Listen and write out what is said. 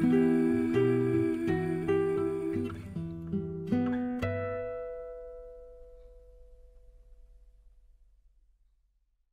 you